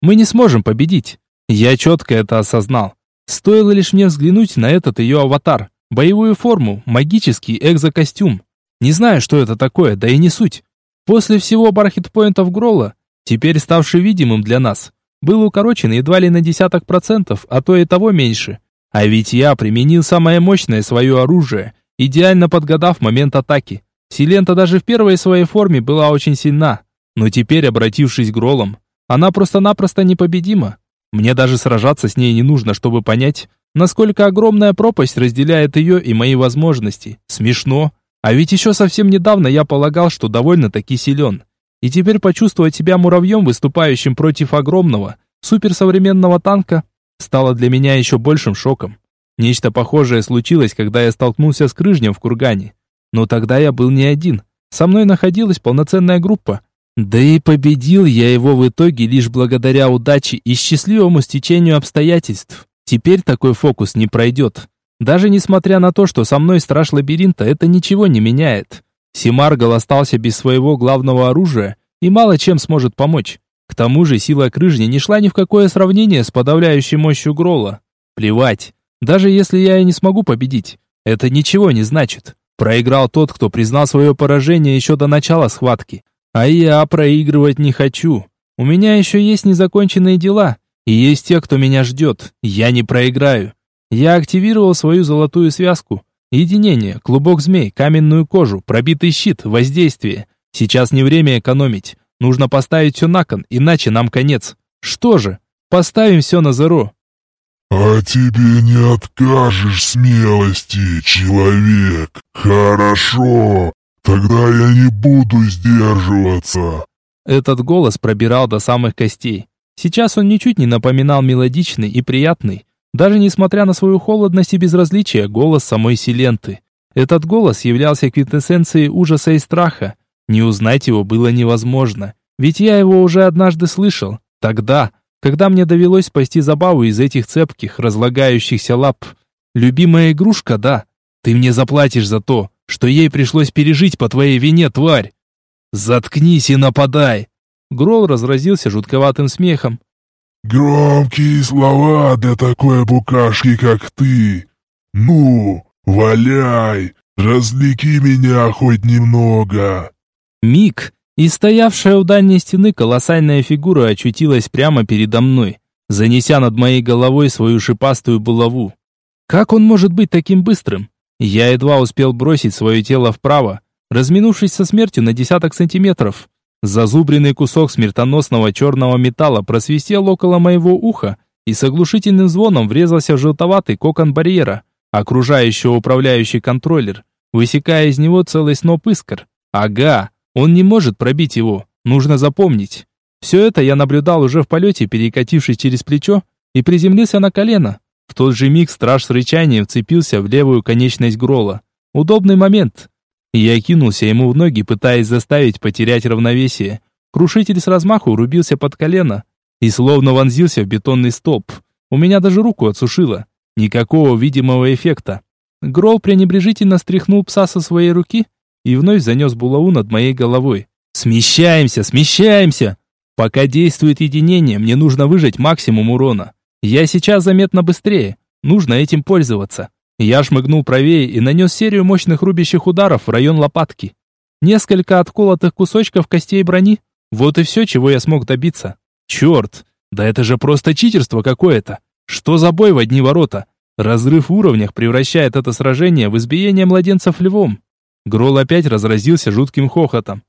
Мы не сможем победить. Я четко это осознал. Стоило лишь мне взглянуть на этот ее аватар, боевую форму, магический экзокостюм. Не знаю, что это такое, да и не суть. После всего бархитпоинтов Гролла, теперь ставший видимым для нас, был укорочен едва ли на десяток процентов, а то и того меньше. А ведь я применил самое мощное свое оружие, идеально подгадав момент атаки. Силента даже в первой своей форме была очень сильна, но теперь, обратившись к Гроллам, она просто-напросто непобедима. Мне даже сражаться с ней не нужно, чтобы понять, насколько огромная пропасть разделяет ее и мои возможности. Смешно. А ведь еще совсем недавно я полагал, что довольно-таки силен. И теперь почувствовать себя муравьем, выступающим против огромного, суперсовременного танка, стало для меня еще большим шоком. Нечто похожее случилось, когда я столкнулся с крыжнем в кургане. Но тогда я был не один. Со мной находилась полноценная группа. Да и победил я его в итоге лишь благодаря удаче и счастливому стечению обстоятельств. Теперь такой фокус не пройдет. Даже несмотря на то, что со мной страж лабиринта, это ничего не меняет. Симаргал остался без своего главного оружия и мало чем сможет помочь. К тому же сила крыжни не шла ни в какое сравнение с подавляющей мощью Грола. Плевать. Даже если я и не смогу победить, это ничего не значит. Проиграл тот, кто признал свое поражение еще до начала схватки. А я проигрывать не хочу. У меня еще есть незаконченные дела, и есть те, кто меня ждет. Я не проиграю. Я активировал свою золотую связку. Единение, клубок змей, каменную кожу, пробитый щит, воздействие. Сейчас не время экономить. Нужно поставить все на кон, иначе нам конец. Что же? Поставим все на зеро. «А тебе не откажешь смелости, человек. Хорошо, тогда я не буду сдерживаться». Этот голос пробирал до самых костей. Сейчас он ничуть не напоминал мелодичный и приятный, даже несмотря на свою холодность и безразличие, голос самой Силенты. Этот голос являлся квинтэссенцией ужаса и страха. Не узнать его было невозможно, ведь я его уже однажды слышал. Тогда, когда мне довелось спасти забаву из этих цепких, разлагающихся лап. Любимая игрушка, да. Ты мне заплатишь за то, что ей пришлось пережить по твоей вине, тварь. Заткнись и нападай. Грол разразился жутковатым смехом. «Громкие слова для такой букашки, как ты! Ну, валяй, развлеки меня хоть немного!» Миг, и стоявшая у дальней стены колоссальная фигура очутилась прямо передо мной, занеся над моей головой свою шипастую булаву. Как он может быть таким быстрым? Я едва успел бросить свое тело вправо, разминувшись со смертью на десяток сантиметров. Зазубренный кусок смертоносного черного металла просвистел около моего уха и с оглушительным звоном врезался в желтоватый кокон барьера, окружающего управляющий контроллер, высекая из него целый сноп искр. Ага, он не может пробить его, нужно запомнить. Все это я наблюдал уже в полете, перекатившись через плечо, и приземлился на колено. В тот же миг страж с рычанием вцепился в левую конечность Грола. Удобный момент. Я кинулся ему в ноги, пытаясь заставить потерять равновесие. Крушитель с размаху рубился под колено и словно вонзился в бетонный столб. У меня даже руку отсушило. Никакого видимого эффекта. Грол пренебрежительно стряхнул пса со своей руки и вновь занес булаву над моей головой. «Смещаемся, смещаемся!» Пока действует единение, мне нужно выжать максимум урона. Я сейчас заметно быстрее. Нужно этим пользоваться. Я шмыгнул правее и нанес серию мощных рубящих ударов в район лопатки. Несколько отколотых кусочков костей брони. Вот и все, чего я смог добиться. Черт, да это же просто читерство какое-то. Что за бой в одни ворота? Разрыв в уровнях превращает это сражение в избиение младенцев львом. Грол опять разразился жутким хохотом.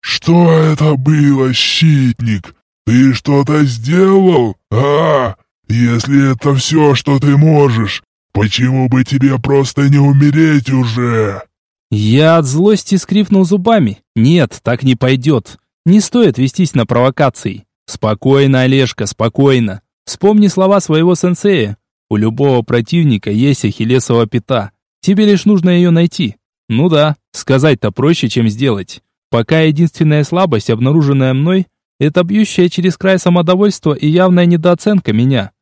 «Что это было, щитник? Ты что-то сделал? А, если это все, что ты можешь, Почему бы тебе просто не умереть уже? Я от злости скрипнул зубами. Нет, так не пойдет. Не стоит вестись на провокации. Спокойно, Олежка, спокойно. Вспомни слова своего сенсея. У любого противника есть ахиллесова пята. Тебе лишь нужно ее найти. Ну да, сказать-то проще, чем сделать. Пока единственная слабость, обнаруженная мной, это бьющая через край самодовольство и явная недооценка меня.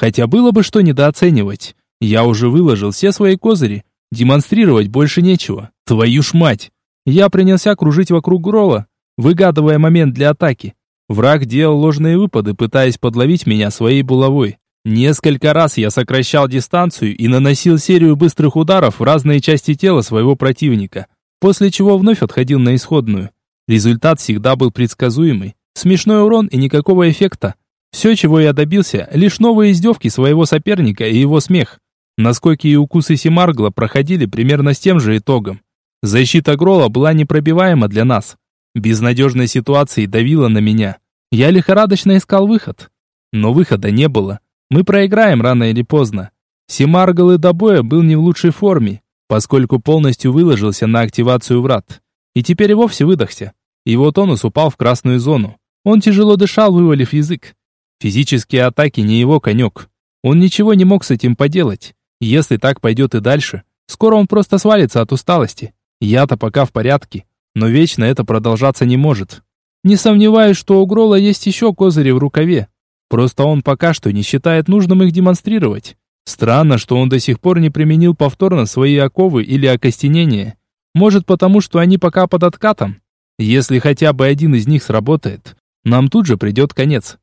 Хотя было бы что недооценивать. Я уже выложил все свои козыри. Демонстрировать больше нечего. Твою ж мать! Я принялся кружить вокруг Грола, выгадывая момент для атаки. Враг делал ложные выпады, пытаясь подловить меня своей булавой. Несколько раз я сокращал дистанцию и наносил серию быстрых ударов в разные части тела своего противника, после чего вновь отходил на исходную. Результат всегда был предсказуемый. Смешной урон и никакого эффекта. Все, чего я добился, лишь новые издевки своего соперника и его смех. Наскоки и укусы Симаргла проходили примерно с тем же итогом. Защита Грола была непробиваема для нас. Безнадежной ситуации давила на меня. Я лихорадочно искал выход. Но выхода не было. Мы проиграем рано или поздно. Симаргл и до боя был не в лучшей форме, поскольку полностью выложился на активацию врат. И теперь и вовсе выдохся. Его тонус упал в красную зону. Он тяжело дышал, вывалив язык. Физические атаки не его конек. Он ничего не мог с этим поделать. Если так пойдет и дальше, скоро он просто свалится от усталости. Я-то пока в порядке, но вечно это продолжаться не может. Не сомневаюсь, что у Грола есть еще козыри в рукаве. Просто он пока что не считает нужным их демонстрировать. Странно, что он до сих пор не применил повторно свои оковы или окостенения. Может потому, что они пока под откатом. Если хотя бы один из них сработает, нам тут же придет конец.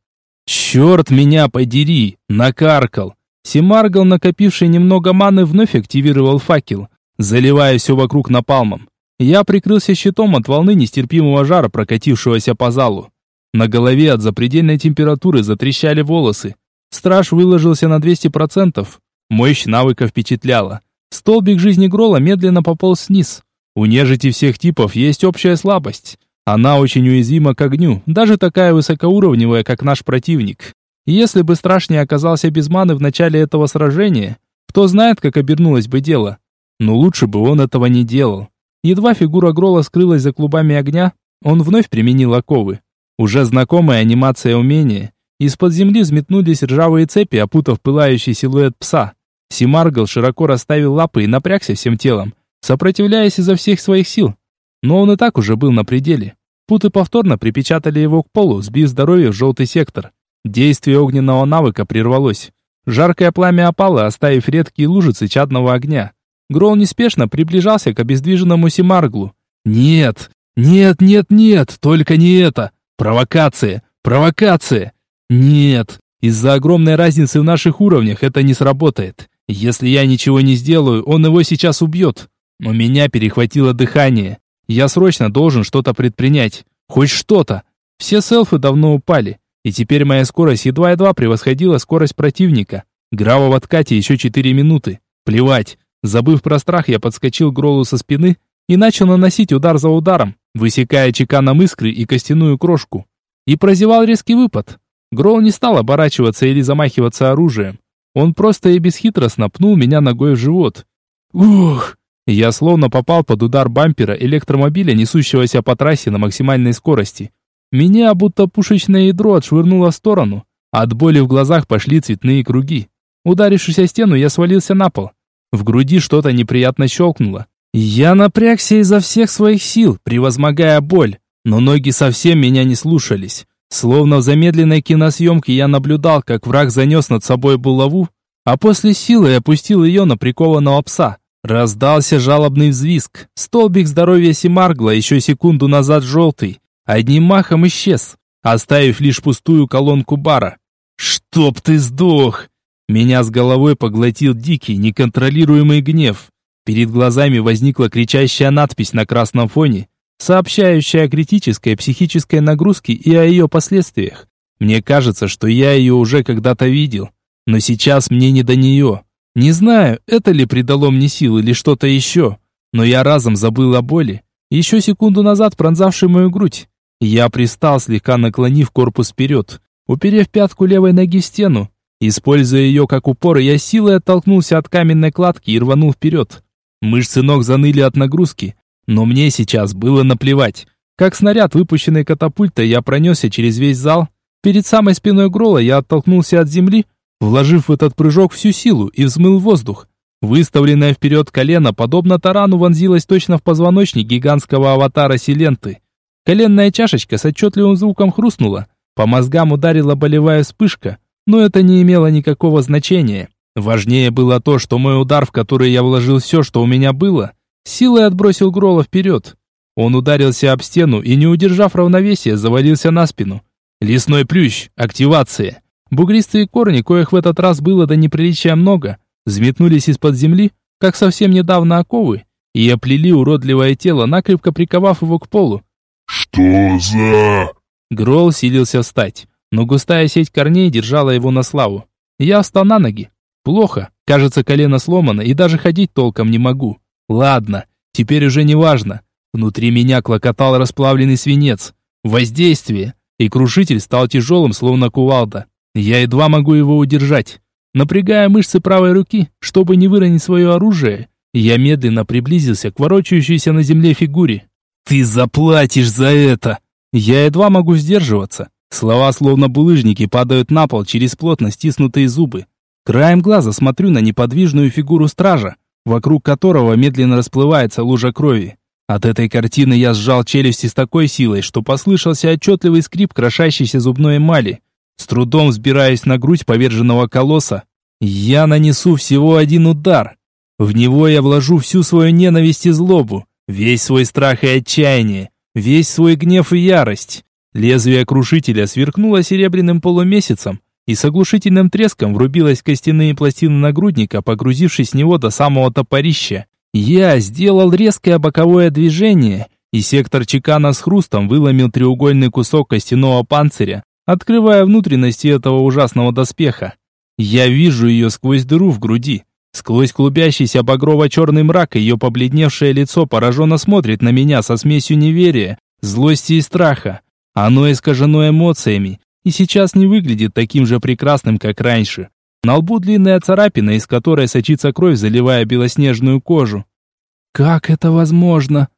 Черт меня подери, накаркал. Семаргал, накопивший немного маны, вновь активировал факел, заливая все вокруг напалмом. Я прикрылся щитом от волны нестерпимого жара, прокатившегося по залу. На голове от запредельной температуры затрещали волосы. Страж выложился на 200%. Мощь навыка впечатляла. Столбик жизни Грола медленно пополз вниз. У нежити всех типов есть общая слабость. Она очень уязвима к огню, даже такая высокоуровневая, как наш противник. Если бы страж не оказался без маны в начале этого сражения, кто знает, как обернулось бы дело. Но лучше бы он этого не делал. Едва фигура Грола скрылась за клубами огня, он вновь применил оковы. Уже знакомая анимация умения. Из-под земли взметнулись ржавые цепи, опутав пылающий силуэт пса. Симаргл широко расставил лапы и напрягся всем телом, сопротивляясь изо всех своих сил. Но он и так уже был на пределе. Путы повторно припечатали его к полу, сбив здоровье в желтый сектор. Действие огненного навыка прервалось. Жаркое пламя опало, оставив редкие лужицы чадного огня. Грол неспешно приближался к обездвиженному Симарглу. «Нет! Нет, нет, нет! Только не это! Провокация! Провокация! Нет! Из-за огромной разницы в наших уровнях это не сработает. Если я ничего не сделаю, он его сейчас убьет. У меня перехватило дыхание. Я срочно должен что-то предпринять. Хоть что-то. Все селфы давно упали. И теперь моя скорость едва-едва превосходила скорость противника. Грава в откате еще 4 минуты. Плевать. Забыв про страх, я подскочил к Гролу со спины и начал наносить удар за ударом, высекая чеканом искры и костяную крошку. И прозевал резкий выпад. Грол не стал оборачиваться или замахиваться оружием. Он просто и бесхитростно пнул меня ногой в живот. Ух! Я словно попал под удар бампера электромобиля, несущегося по трассе на максимальной скорости. Меня будто пушечное ядро отшвырнуло в сторону. От боли в глазах пошли цветные круги. Ударившись о стену, я свалился на пол. В груди что-то неприятно щелкнуло. Я напрягся изо всех своих сил, превозмогая боль, но ноги совсем меня не слушались. Словно в замедленной киносъемке я наблюдал, как враг занес над собой булаву, а после силы опустил ее на прикованного пса. Раздался жалобный взвизг. Столбик здоровья Симаргла, еще секунду назад желтый, одним махом исчез, оставив лишь пустую колонку бара. «Чтоб ты сдох!» Меня с головой поглотил дикий, неконтролируемый гнев. Перед глазами возникла кричащая надпись на красном фоне, сообщающая о критической психической нагрузке и о ее последствиях. Мне кажется, что я ее уже когда-то видел, но сейчас мне не до нее. Не знаю, это ли придало мне сил или что-то еще, но я разом забыл о боли, еще секунду назад пронзавшей мою грудь. Я пристал, слегка наклонив корпус вперед, уперев пятку левой ноги в стену, Используя ее как упор, я силой оттолкнулся от каменной кладки и рванул вперед. Мышцы ног заныли от нагрузки, но мне сейчас было наплевать. Как снаряд, выпущенный катапультой, я пронесся через весь зал. Перед самой спиной Грола я оттолкнулся от земли, вложив в этот прыжок всю силу и взмыл воздух. Выставленное вперед колено, подобно тарану, вонзилось точно в позвоночник гигантского аватара Силенты. Коленная чашечка с отчетливым звуком хрустнула. По мозгам ударила болевая вспышка, но это не имело никакого значения. Важнее было то, что мой удар, в который я вложил все, что у меня было, силой отбросил Грола вперед. Он ударился об стену и, не удержав равновесия, завалился на спину. Лесной плющ. Активация. Бугристые корни, коих в этот раз было до неприличия много, взметнулись из-под земли, как совсем недавно оковы, и оплели уродливое тело, накрепко приковав его к полу. «Что за...» Грол силился встать, но густая сеть корней держала его на славу. Я встал на ноги. Плохо, кажется, колено сломано, и даже ходить толком не могу. Ладно, теперь уже не важно. Внутри меня клокотал расплавленный свинец. Воздействие. И крушитель стал тяжелым, словно кувалда. Я едва могу его удержать. Напрягая мышцы правой руки, чтобы не выронить свое оружие, я медленно приблизился к ворочающейся на земле фигуре. «Ты заплатишь за это!» Я едва могу сдерживаться. Слова, словно булыжники, падают на пол через плотно стиснутые зубы. Краем глаза смотрю на неподвижную фигуру стража, вокруг которого медленно расплывается лужа крови. От этой картины я сжал челюсти с такой силой, что послышался отчетливый скрип крошащейся зубной эмали. С трудом взбираясь на грудь поверженного колосса, я нанесу всего один удар. В него я вложу всю свою ненависть и злобу, весь свой страх и отчаяние, весь свой гнев и ярость. Лезвие крушителя сверкнуло серебряным полумесяцем и с оглушительным треском врубилось в костяные пластины нагрудника, погрузившись в него до самого топорища. Я сделал резкое боковое движение, и сектор чекана с хрустом выломил треугольный кусок костяного панциря, открывая внутренности этого ужасного доспеха. Я вижу ее сквозь дыру в груди. Сквозь клубящийся багрово-черный мрак ее побледневшее лицо пораженно смотрит на меня со смесью неверия, злости и страха. Оно искажено эмоциями, и сейчас не выглядит таким же прекрасным, как раньше. На лбу длинная царапина, из которой сочится кровь, заливая белоснежную кожу. «Как это возможно?»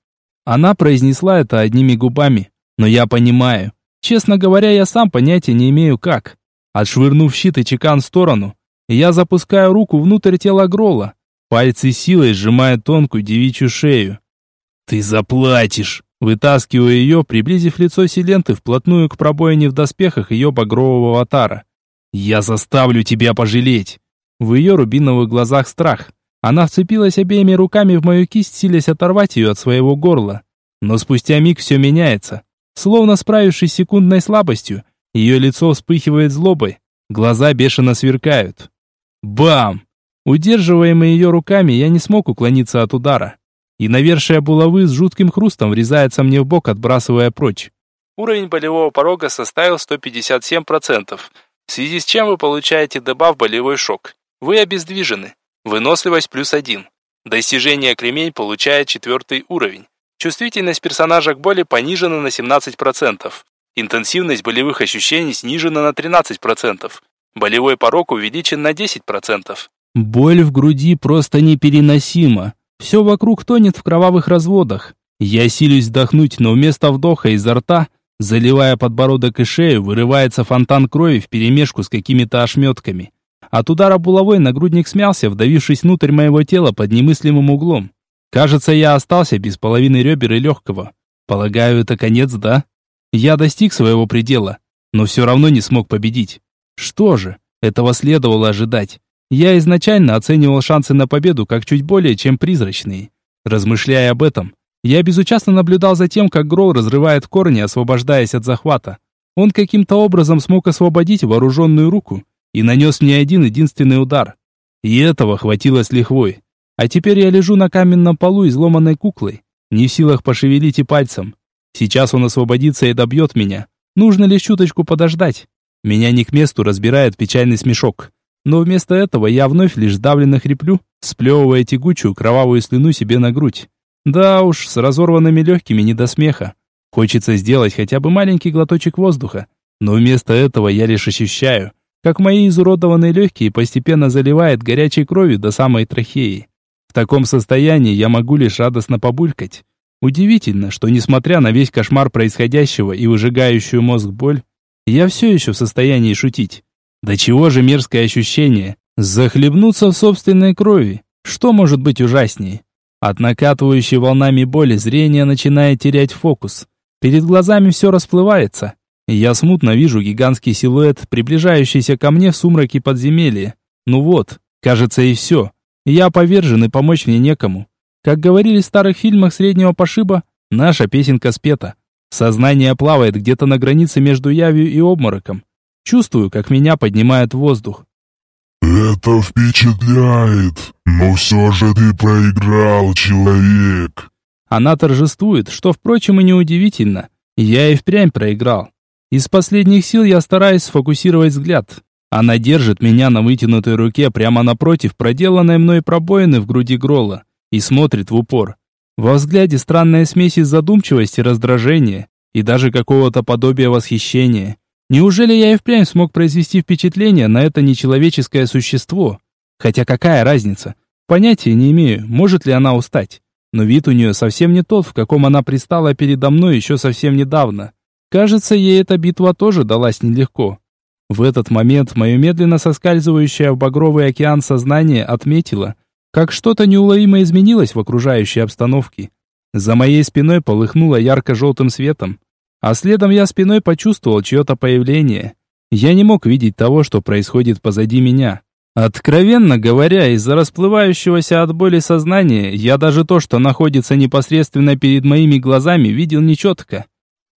Она произнесла это одними губами, но я понимаю. Честно говоря, я сам понятия не имею как. Отшвырнув щит и чекан в сторону, я запускаю руку внутрь тела Грола. Пальцы силой сжимают тонкую девичью шею. «Ты заплатишь!» Вытаскиваю ее, приблизив лицо Силенты вплотную к пробоине в доспехах ее багрового аватара. «Я заставлю тебя пожалеть!» В ее рубиновых глазах страх. Она вцепилась обеими руками в мою кисть, силясь оторвать ее от своего горла. Но спустя миг все меняется. Словно справившись с секундной слабостью, ее лицо вспыхивает злобой, глаза бешено сверкают. Бам! Удерживаемый ее руками, я не смог уклониться от удара. И навершие булавы с жутким хрустом врезается мне в бок, отбрасывая прочь. Уровень болевого порога составил 157%, в связи с чем вы получаете дебаф болевой шок. Вы обездвижены. Выносливость плюс 1. Достижение кремень получает четвертый уровень. Чувствительность персонажа к боли понижена на 17%. Интенсивность болевых ощущений снижена на 13%. Болевой порог увеличен на 10%. Боль в груди просто непереносима. Все вокруг тонет в кровавых разводах. Я силюсь вдохнуть, но вместо вдоха изо рта, заливая подбородок и шею, вырывается фонтан крови вперемешку с какими-то ошметками. От удара булавой нагрудник смялся, вдавившись внутрь моего тела под немыслимым углом. Кажется, я остался без половины ребер и легкого. Полагаю, это конец, да? Я достиг своего предела, но все равно не смог победить. Что же, этого следовало ожидать. Я изначально оценивал шансы на победу как чуть более чем призрачные. Размышляя об этом, я безучастно наблюдал за тем, как Грол разрывает корни, освобождаясь от захвата. Он каким-то образом смог освободить вооруженную руку и нанес мне один единственный удар. И этого хватило с лихвой. А теперь я лежу на каменном полу изломанной куклой, не в силах пошевелить и пальцем. Сейчас он освободится и добьет меня. Нужно лишь чуточку подождать. Меня не к месту разбирает печальный смешок. Но вместо этого я вновь лишь давленно хриплю, сплевывая тягучую кровавую слюну себе на грудь. Да уж, с разорванными легкими не до смеха. Хочется сделать хотя бы маленький глоточек воздуха. Но вместо этого я лишь ощущаю, как мои изуродованные легкие постепенно заливает горячей кровью до самой трахеи. В таком состоянии я могу лишь радостно побулькать. Удивительно, что несмотря на весь кошмар происходящего и выжигающую мозг боль, я все еще в состоянии шутить. Да чего же мерзкое ощущение? Захлебнуться в собственной крови. Что может быть ужаснее? От накатывающей волнами боли зрение начинает терять фокус. Перед глазами все расплывается. Я смутно вижу гигантский силуэт, приближающийся ко мне в сумраке подземелья. Ну вот, кажется и все. Я повержен и помочь мне некому. Как говорили в старых фильмах среднего пошиба, наша песенка спета. Сознание плавает где-то на границе между явью и обмороком. Чувствую, как меня поднимает воздух. «Это впечатляет, но все же ты проиграл, человек!» Она торжествует, что, впрочем, и неудивительно. Я и впрямь проиграл. Из последних сил я стараюсь сфокусировать взгляд. Она держит меня на вытянутой руке прямо напротив проделанной мной пробоины в груди Грола и смотрит в упор. Во взгляде странная смесь из задумчивости, раздражения и даже какого-то подобия восхищения. Неужели я и впрямь смог произвести впечатление на это нечеловеческое существо? Хотя какая разница? Понятия не имею, может ли она устать. Но вид у нее совсем не тот, в каком она пристала передо мной еще совсем недавно. Кажется, ей эта битва тоже далась нелегко. В этот момент мое медленно соскальзывающее в багровый океан сознание отметило, как что-то неуловимо изменилось в окружающей обстановке. За моей спиной полыхнуло ярко-желтым светом, а следом я спиной почувствовал чье-то появление. Я не мог видеть того, что происходит позади меня. Откровенно говоря, из-за расплывающегося от боли сознания, я даже то, что находится непосредственно перед моими глазами, видел нечетко.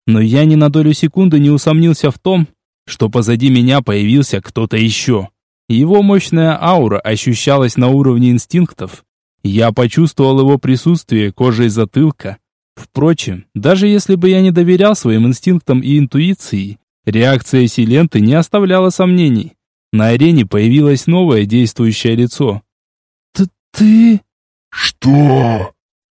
Но я ни на долю секунды не усомнился в том, что позади меня появился кто-то еще. Его мощная аура ощущалась на уровне инстинктов. Я почувствовал его присутствие кожей затылка. Впрочем, даже если бы я не доверял своим инстинктам и интуиции, реакция Силенты не оставляла сомнений. На арене появилось новое действующее лицо. «Т «Ты...» «Что?»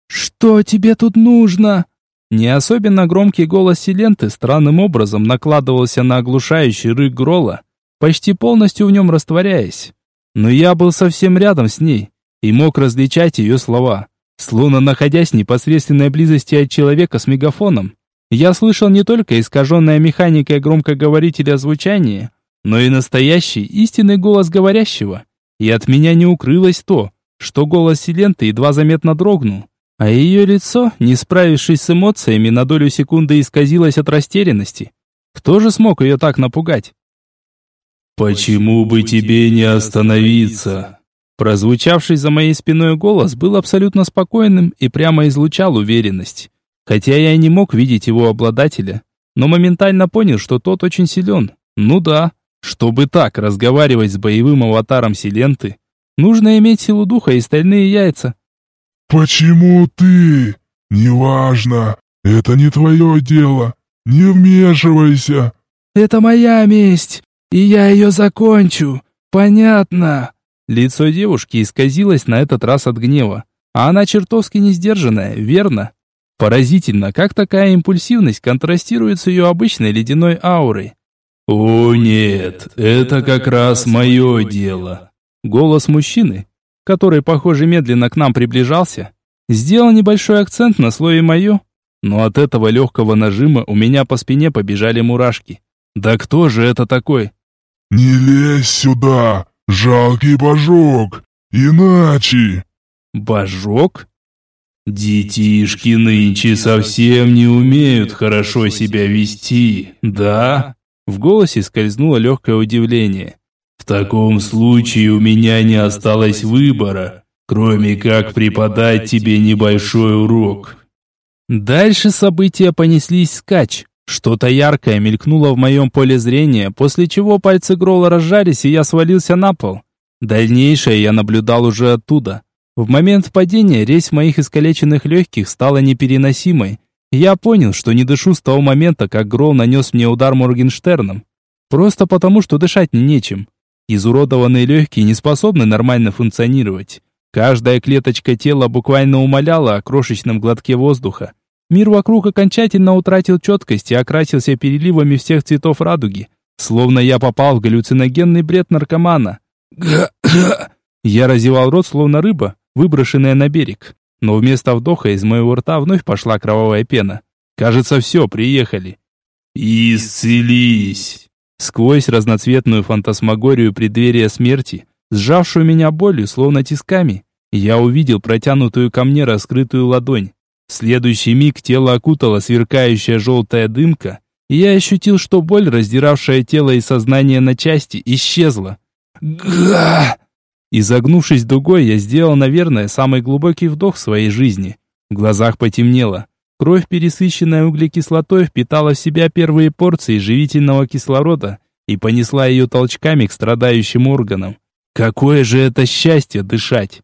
«Что тебе тут нужно?» Не особенно громкий голос Силенты странным образом накладывался на оглушающий рык Грола, почти полностью в нем растворяясь. Но я был совсем рядом с ней и мог различать ее слова, словно находясь в непосредственной близости от человека с мегафоном. Я слышал не только искаженное механикой громкоговорителя звучание, но и настоящий истинный голос говорящего. И от меня не укрылось то, что голос Силенты едва заметно дрогнул, а ее лицо, не справившись с эмоциями, на долю секунды исказилось от растерянности. Кто же смог ее так напугать? «Почему бы тебе не остановиться?» Прозвучавший за моей спиной голос был абсолютно спокойным и прямо излучал уверенность. Хотя я и не мог видеть его обладателя, но моментально понял, что тот очень силен. Ну да, чтобы так разговаривать с боевым аватаром Силенты, нужно иметь силу духа и стальные яйца. «Почему ты? Неважно, это не твое дело. Не вмешивайся». «Это моя месть, и я ее закончу. Понятно?» Лицо девушки исказилось на этот раз от гнева. А она чертовски несдержанная, верно? Поразительно, как такая импульсивность контрастирует с ее обычной ледяной аурой. «О нет, это как раз мое дело». Голос мужчины, который, похоже, медленно к нам приближался, сделал небольшой акцент на слове «моё», но от этого легкого нажима у меня по спине побежали мурашки. «Да кто же это такой?» «Не лезь сюда, жалкий божок, иначе...» «Божок?» «Детишки нынче совсем не умеют хорошо себя вести, да?» В голосе скользнуло легкое удивление. Таком случае у меня не осталось выбора, кроме как преподать тебе небольшой урок. Дальше события понеслись скач. Что-то яркое мелькнуло в моем поле зрения, после чего пальцы Грола разжались, и я свалился на пол. Дальнейшее я наблюдал уже оттуда. В момент падения резь моих искалеченных легких стала непереносимой. Я понял, что не дышу с того момента, как Грол нанес мне удар Моргенштерном. Просто потому, что дышать не нечем. Изуродованные легкие не способны нормально функционировать. Каждая клеточка тела буквально умоляла о крошечном глотке воздуха. Мир вокруг окончательно утратил четкость и окрасился переливами всех цветов радуги, словно я попал в галлюциногенный бред наркомана. Я разевал рот, словно рыба, выброшенная на берег. Но вместо вдоха из моего рта вновь пошла кровавая пена. Кажется, все, приехали. «Исцелись!» Сквозь разноцветную фантасмагорию преддверия смерти, сжавшую меня болью, словно тисками, я увидел протянутую ко мне раскрытую ладонь. В следующий миг тело окутала сверкающая желтая дымка, и я ощутил, что боль, раздиравшая тело и сознание на части, исчезла. Га! Изогнувшись дугой, я сделал, наверное, самый глубокий вдох в своей жизни. В глазах потемнело. Кровь, пересыщенная углекислотой, впитала в себя первые порции живительного кислорода и понесла ее толчками к страдающим органам. Какое же это счастье дышать!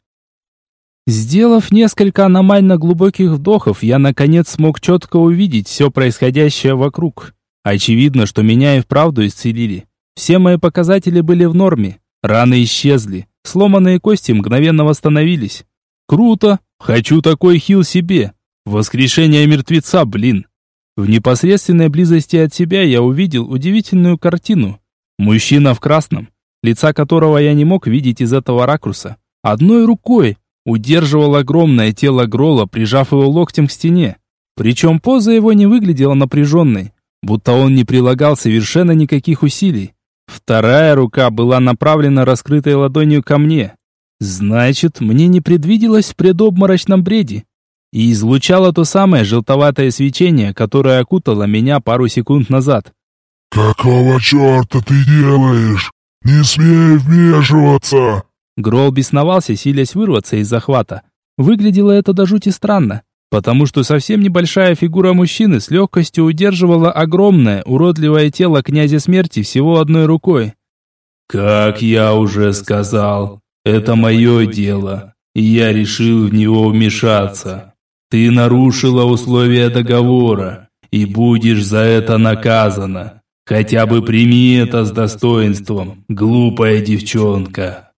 Сделав несколько аномально глубоких вдохов, я наконец смог четко увидеть все происходящее вокруг. Очевидно, что меня и вправду исцелили. Все мои показатели были в норме. Раны исчезли, сломанные кости мгновенно восстановились. Круто! Хочу такой хил себе. Воскрешение мертвеца, блин. В непосредственной близости от себя я увидел удивительную картину. Мужчина в красном, лица которого я не мог видеть из этого ракурса, одной рукой удерживал огромное тело Грола, прижав его локтем к стене. Причем поза его не выглядела напряженной, будто он не прилагал совершенно никаких усилий. Вторая рука была направлена раскрытой ладонью ко мне. Значит, мне не предвиделось в предобморочном бреде и излучало то самое желтоватое свечение, которое окутало меня пару секунд назад. «Какого черта ты делаешь? Не смей вмешиваться!» Грол бесновался, силясь вырваться из захвата. Выглядело это до жути странно, потому что совсем небольшая фигура мужчины с легкостью удерживала огромное, уродливое тело князя смерти всего одной рукой. «Как я уже сказал, это мое дело, и я решил в него вмешаться. Ты нарушила условия договора и будешь за это наказана. Хотя бы прими это с достоинством, глупая девчонка.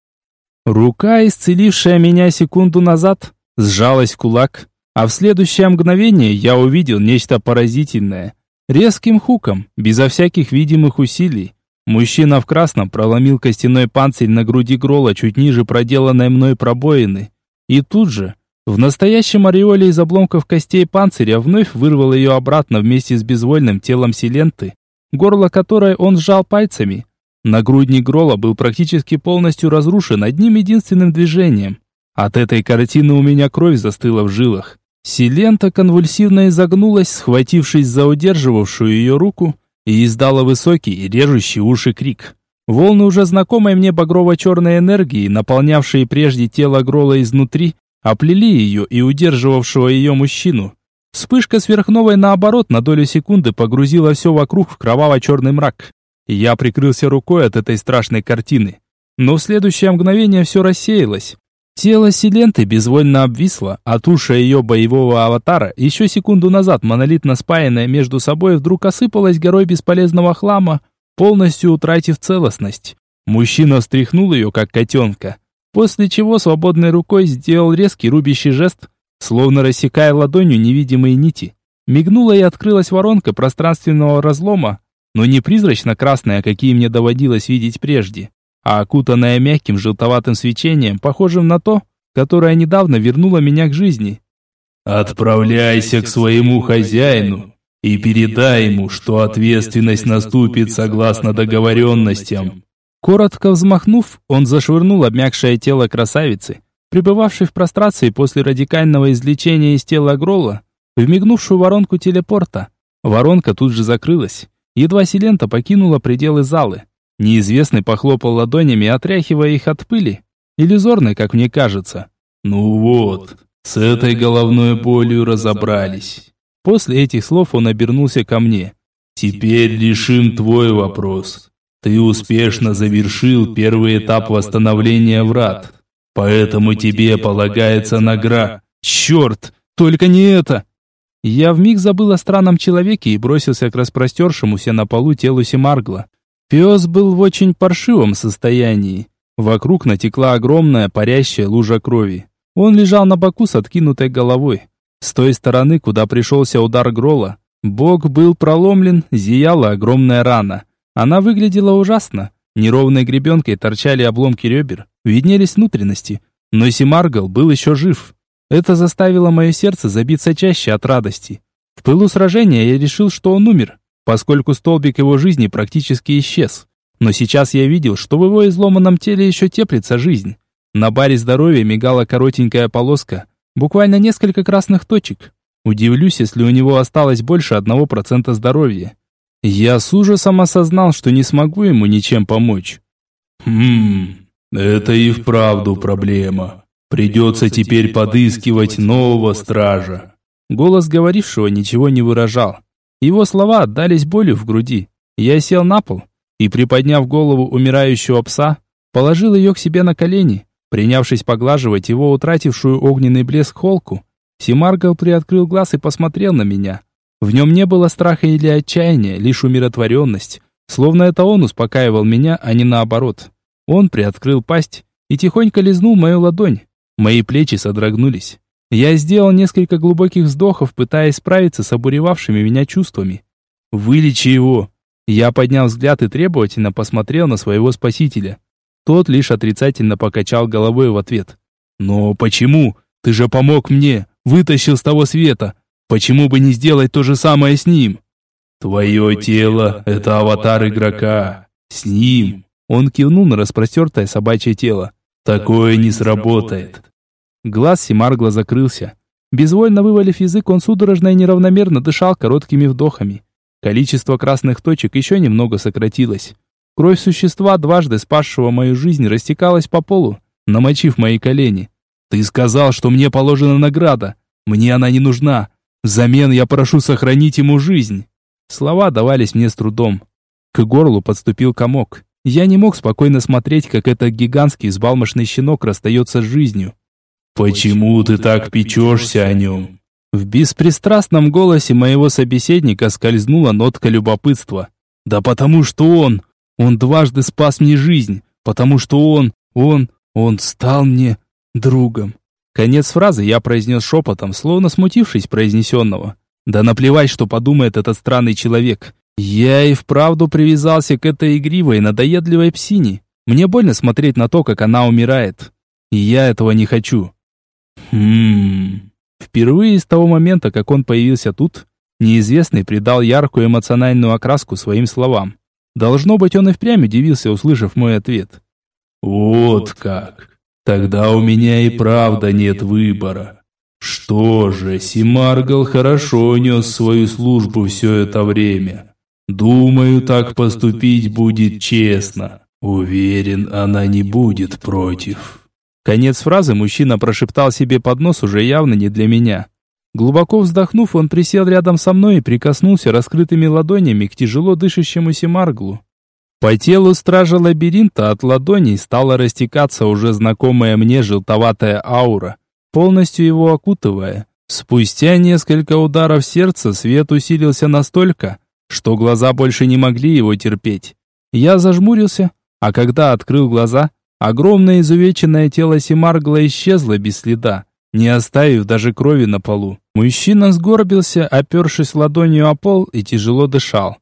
Рука, исцелившая меня секунду назад, сжалась в кулак, а в следующее мгновение я увидел нечто поразительное. Резким хуком, безо всяких видимых усилий, мужчина в красном проломил костяной панцирь на груди Грола чуть ниже проделанной мной пробоины. И тут же, в настоящем ореоле из обломков костей панциря вновь вырвал ее обратно вместе с безвольным телом Силенты, горло которой он сжал пальцами. Нагрудник Грола был практически полностью разрушен одним единственным движением. От этой картины у меня кровь застыла в жилах. Силента конвульсивно изогнулась, схватившись за удерживавшую ее руку, и издала высокий, режущий уши крик. Волны уже знакомой мне багрово-черной энергии, наполнявшие прежде тело Грола изнутри, оплели ее и удерживавшего ее мужчину. Вспышка сверхновой, наоборот, на долю секунды погрузила все вокруг в кроваво-черный мрак. Я прикрылся рукой от этой страшной картины. Но в следующее мгновение все рассеялось. Тело Силенты безвольно обвисло, а туша ее боевого аватара, еще секунду назад монолитно спаянная между собой, вдруг осыпалась горой бесполезного хлама, полностью утратив целостность. Мужчина встряхнул ее, как котенка, После чего свободной рукой сделал резкий рубящий жест, словно рассекая ладонью невидимые нити. Мигнула и открылась воронка пространственного разлома, но не призрачно-красная, какие мне доводилось видеть прежде, а окутанная мягким желтоватым свечением, похожим на то, которое недавно вернуло меня к жизни. «Отправляйся к своему хозяину и передай ему, что ответственность наступит согласно договоренностям. Коротко взмахнув, он зашвырнул обмякшее тело красавицы, пребывавшей в прострации после радикального излечения из тела Гролла, в мигнувшую воронку телепорта. Воронка тут же закрылась. Едва Силента покинула пределы залы. Неизвестный похлопал ладонями, отряхивая их от пыли. Иллюзорной, как мне кажется. «Ну вот, с этой головной болью разобрались». После этих слов он обернулся ко мне. «Теперь решим твой вопрос. Ты успешно завершил первый этап восстановления врат. Поэтому тебе полагается награда. Черт, только не это! Я вмиг забыл о странном человеке и бросился к распростершемуся на полу телу Семаргла. Пес был в очень паршивом состоянии. Вокруг натекла огромная парящая лужа крови. Он лежал на боку с откинутой головой. С той стороны, куда пришелся удар Грола, бок был проломлен, зияла огромная рана. Она выглядела ужасно. Неровной гребенкой торчали обломки ребер, виднелись внутренности. Но Симаргл был еще жив. Это заставило мое сердце забиться чаще от радости. В пылу сражения я решил, что он умер, поскольку столбик его жизни практически исчез. Но сейчас я видел, что в его изломанном теле еще теплится жизнь. На баре здоровья мигала коротенькая полоска, буквально несколько красных точек. Удивлюсь, если у него осталось больше одного процента здоровья. Я с ужасом осознал, что не смогу ему ничем помочь. Хм, это и вправду проблема. Придется теперь подыскивать нового стража. Голос говорившего ничего не выражал. Его слова отдались болью в груди. Я сел на пол и, приподняв голову умирающего пса, положил ее к себе на колени, принявшись поглаживать его утратившую огненный блеск холку. Симаргл приоткрыл глаз и посмотрел на меня. В нем не было страха или отчаяния, лишь умиротворенность. Словно это он успокаивал меня, а не наоборот. Он приоткрыл пасть и тихонько лизнул мою ладонь. Мои плечи содрогнулись. Я сделал несколько глубоких вздохов, пытаясь справиться с обуревавшими меня чувствами. «Вылечи его!» Я поднял взгляд и требовательно посмотрел на своего спасителя. Тот лишь отрицательно покачал головой в ответ. «Но почему? Ты же помог мне, вытащил с того света. Почему бы не сделать то же самое с ним?» «Твое тело — это аватар игрока. С ним...» Он кивнул на распростертое собачье тело. «Такое не сработает. Глаз Симаргла закрылся. Безвольно вывалив язык, он судорожно и неравномерно дышал короткими вдохами. Количество красных точек еще немного сократилось. Кровь существа, дважды спасшего мою жизнь, растекалась по полу, намочив мои колени. «Ты сказал, что мне положена награда. Мне она не нужна. Взамен я прошу сохранить ему жизнь». Слова давались мне с трудом. К горлу подступил комок. Я не мог спокойно смотреть, как этот гигантский взбалмошный щенок расстается с жизнью. «Почему ты так печешься о нем?» В беспристрастном голосе моего собеседника скользнула нотка любопытства. «Да потому что он, он дважды спас мне жизнь, потому что он, он, он стал мне другом». Конец фразы я произнес шепотом, словно смутившись произнесенного. Да наплевать, что подумает этот странный человек. Я и вправду привязался к этой игривой, надоедливой псине. Мне больно смотреть на то, как она умирает. И я этого не хочу. Хм. Впервые с того момента, как он появился тут, неизвестный придал яркую эмоциональную окраску своим словам. Должно быть, он и впрямь удивился, услышав мой ответ. Вот как. Тогда у меня и правда нет выбора. Что же, Симаргал хорошо нес свою службу все это время. Думаю, так поступить будет честно. Уверен, она не будет против. Конец фразы мужчина прошептал себе под нос уже явно не для меня. Глубоко вздохнув, он присел рядом со мной и прикоснулся раскрытыми ладонями к тяжело дышащему Семарглу. По телу стража лабиринта от ладоней стала растекаться уже знакомая мне желтоватая аура, полностью его окутывая. Спустя несколько ударов сердца свет усилился настолько, что глаза больше не могли его терпеть. Я зажмурился, а когда открыл глаза, Огромное изувеченное тело Симаргла исчезло без следа, не оставив даже крови на полу. Мужчина сгорбился, опершись ладонью о пол и тяжело дышал.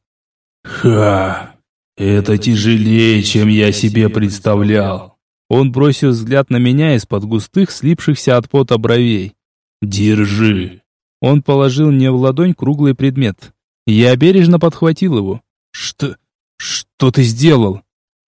«Ха! Это тяжелее, чем я себе представлял!» Он бросил взгляд на меня из-под густых, слипшихся от пота бровей. «Держи!» Он положил мне в ладонь круглый предмет. Я бережно подхватил его. «Что... что ты сделал?»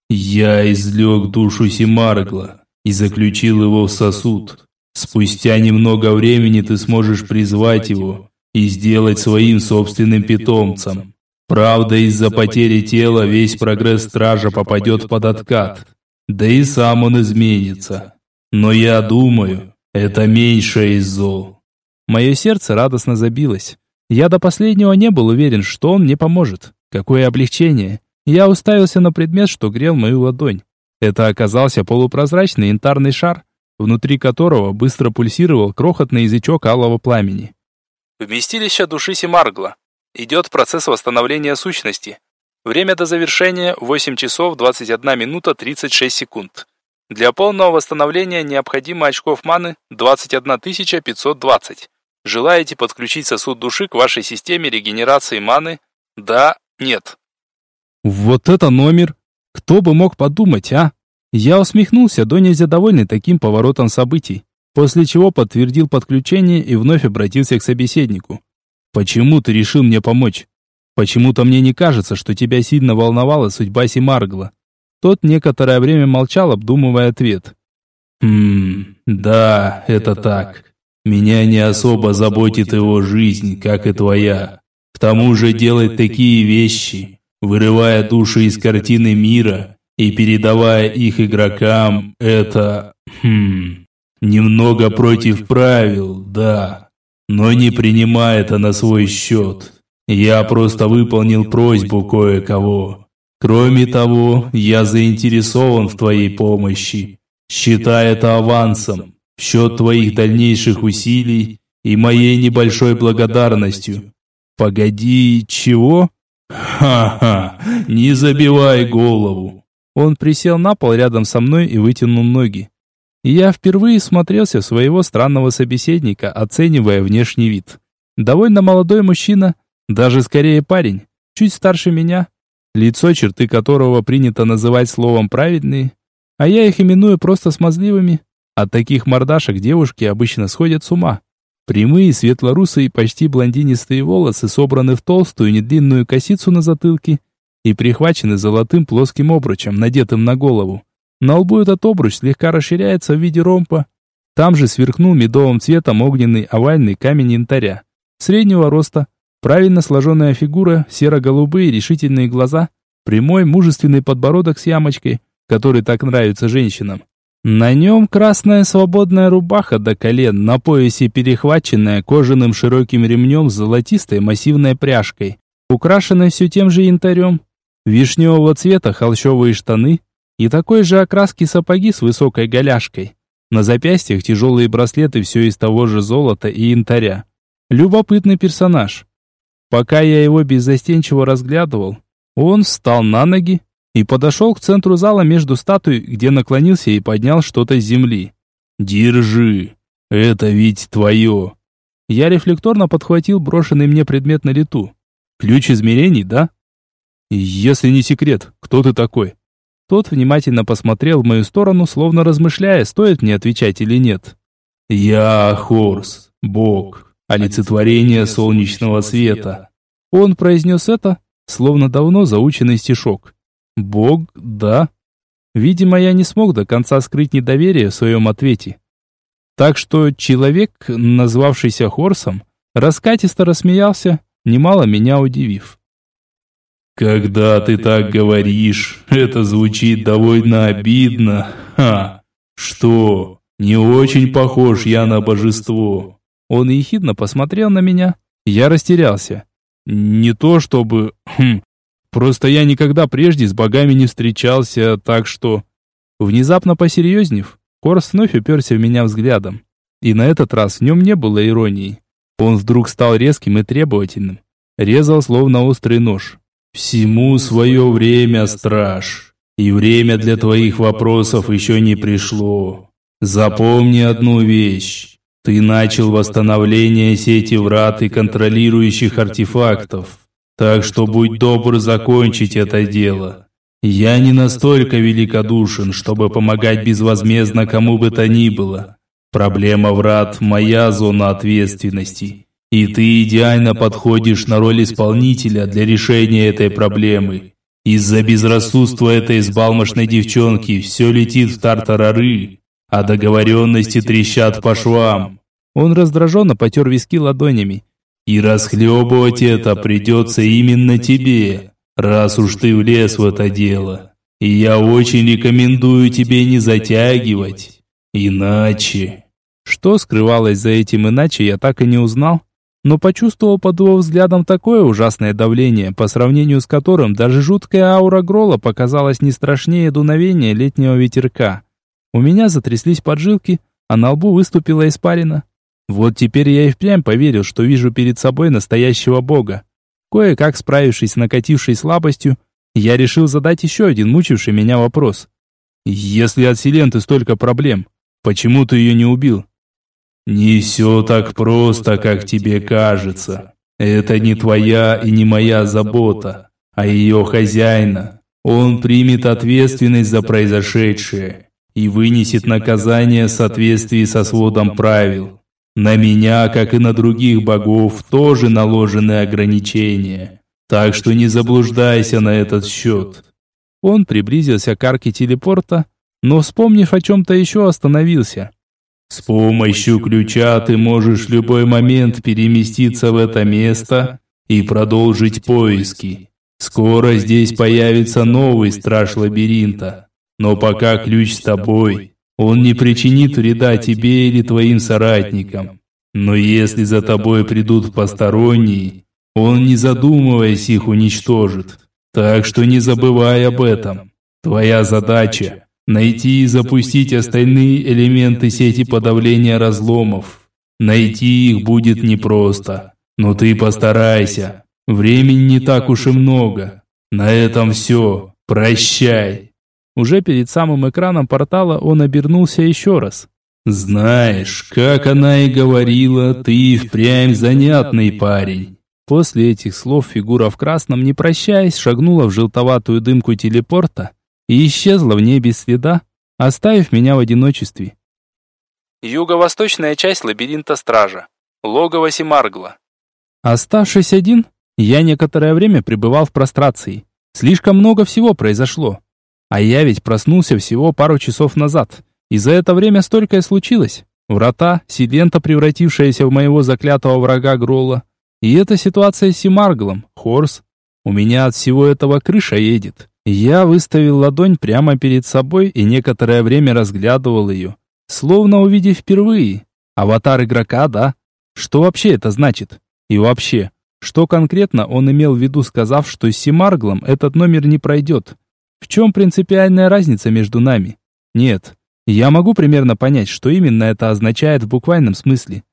Я излег душу Симаргла и заключил его в сосуд. Спустя немного времени ты сможешь призвать его и сделать своим собственным питомцем. Правда, из-за потери тела весь прогресс стража попадет под откат. Да и сам он изменится. Но я думаю, это меньшее из зол. Мое сердце радостно забилось. Я до последнего не был уверен, что он мне поможет. Какое облегчение. Я уставился на предмет, что грел мою ладонь. Это оказался полупрозрачный янтарный шар, внутри которого быстро пульсировал крохотный язычок алого пламени. Вместилище души Семаргла. Идет процесс восстановления сущности. Время до завершения 8 часов 21 минута 36 секунд. Для полного восстановления необходимо очков маны 21 520. Желаете подключить сосуд души к вашей системе регенерации маны? Да, нет. Вот это номер! Кто бы мог подумать, а? Я усмехнулся, до нельзя довольный таким поворотом событий, после чего подтвердил подключение и вновь обратился к собеседнику. «Почему ты решил мне помочь? Почему-то мне не кажется, что тебя сильно волновала судьба Симаргла». Тот некоторое время молчал, обдумывая ответ. «Хм, да, это так. Меня не особо заботит его жизнь, как и твоя. К тому же делать такие вещи вырывая души из картины мира и передавая их игрокам, это... Хм... Немного против правил, да. Но не принимай это на свой счет. Я просто выполнил просьбу кое-кого. Кроме того, я заинтересован в твоей помощи. Считай это авансом, в счет твоих дальнейших усилий и моей небольшой благодарностью. Погоди, чего? Ха-ха, не забивай голову. Он присел на пол рядом со мной и вытянул ноги. Я впервые смотрелся в своего странного собеседника, оценивая внешний вид. Довольно молодой мужчина, даже скорее парень, чуть старше меня, лицо, черты которого принято называть словом «праведные», а я их именую просто смазливыми. От таких мордашек девушки обычно сходят с ума. Прямые, светлорусые, почти блондинистые волосы собраны в толстую, недлинную косицу на затылке и прихвачены золотым плоским обручем, надетым на голову. На лбу этот обруч слегка расширяется в виде ромпа. Там же сверкнул медовым цветом огненный овальный камень янтаря. Среднего роста, правильно сложенная фигура, серо-голубые решительные глаза, прямой мужественный подбородок с ямочкой, который так нравится женщинам. На нем красная свободная рубаха до колен, на поясе перехваченная кожаным широким ремнем с золотистой массивной пряжкой, украшенной все тем же янтарем. Вишневого цвета холщовые штаны и такой же окраски сапоги с высокой голяшкой. На запястьях тяжелые браслеты все из того же золота и янтаря. Любопытный персонаж. Пока я его беззастенчиво разглядывал, он встал на ноги и подошел к центру зала между статуй, где наклонился и поднял что-то с земли. «Держи, это ведь твое!» Я рефлекторно подхватил брошенный мне предмет на лету. «Ключ измерений, да?» «Если не секрет, кто ты такой?» Тот внимательно посмотрел в мою сторону, словно размышляя, стоит мне отвечать или нет. «Я Хорс, Бог, олицетворение солнечного света». Он произнес это, словно давно заученный стишок. Бог, да. Видимо, я не смог до конца скрыть недоверие в своем ответе. Так что человек, назвавшийся Хорсом, раскатисто рассмеялся, немало меня удивив. «Когда ты так говоришь, это звучит довольно обидно. Ха! Что, не очень похож я на божество?» Он ехидно посмотрел на меня. Я растерялся. Не то чтобы... Хм, Просто я никогда прежде с богами не встречался, так что...» Внезапно посерьезнев, Корс вновь уперся в меня взглядом. И на этот раз в нем не было иронии. Он вдруг стал резким и требовательным. Резал словно острый нож. «Всему свое время, страж. И время для твоих вопросов еще не пришло. Запомни одну вещь. Ты начал восстановление сети врат и контролирующих артефактов. Так что будь добр закончить это дело. Я не настолько великодушен, чтобы помогать безвозмездно кому бы то ни было. Проблема врат – моя зона ответственности. И ты идеально подходишь на роль исполнителя для решения этой проблемы. Из-за безрассудства этой избалмошной девчонки все летит в тартарары, а договоренности трещат по швам. Он раздраженно потер виски ладонями. И расхлебывать это придется именно тебе, раз уж ты влез в это дело. И я очень рекомендую тебе не затягивать. Иначе... Что скрывалось за этим иначе, я так и не узнал, но почувствовал под его взглядом такое ужасное давление, по сравнению с которым даже жуткая аура Грола показалась не страшнее дуновения летнего ветерка. У меня затряслись поджилки, а на лбу выступила испарина. Вот теперь я и впрямь поверил, что вижу перед собой настоящего бога. Кое-как справившись с накатившей слабостью, я решил задать еще один мучивший меня вопрос. «Если от Селенты столько проблем, почему ты ее не убил?» «Не все так просто, как тебе кажется. Это не твоя и не моя забота, а ее хозяина. Он примет ответственность за произошедшее и вынесет наказание в соответствии со сводом правил. На меня, как и на других богов, тоже наложены ограничения. Так что не заблуждайся на этот счет. Он приблизился к арке телепорта, но, вспомнив о чем-то еще, остановился. С помощью ключа ты можешь в любой момент переместиться в это место и продолжить поиски. Скоро здесь появится новый страж лабиринта. Но пока ключ с тобой, он не причинит вреда тебе или твоим соратникам. Но если за тобой придут посторонние, он, не задумываясь, их уничтожит. Так что не забывай об этом. Твоя задача – найти и запустить остальные элементы сети подавления разломов. Найти их будет непросто, но ты постарайся. Времени не так уж и много. На этом все. Прощай. Уже перед самым экраном портала он обернулся еще раз. Знаешь, как она и говорила, ты впрямь занятный парень. После этих слов фигура в красном, не прощаясь, шагнула в желтоватую дымку телепорта и исчезла в ней без следа, оставив меня в одиночестве. Юго-восточная часть лабиринта Стража. Логово Симаргла. Оставшись один, я некоторое время пребывал в прострации. Слишком много всего произошло. А я ведь проснулся всего пару часов назад. И за это время столько и случилось. Врата, Силента, превратившаяся в моего заклятого врага Гролла. И эта ситуация с Симарглом, Хорс. У меня от всего этого крыша едет. Я выставил ладонь прямо перед собой и некоторое время разглядывал ее. Словно увидев впервые. Аватар игрока, да? Что вообще это значит? И вообще, что конкретно он имел в виду, сказав, что с Симарглом этот номер не пройдет? В чем принципиальная разница между нами? Нет, я могу примерно понять, что именно это означает в буквальном смысле.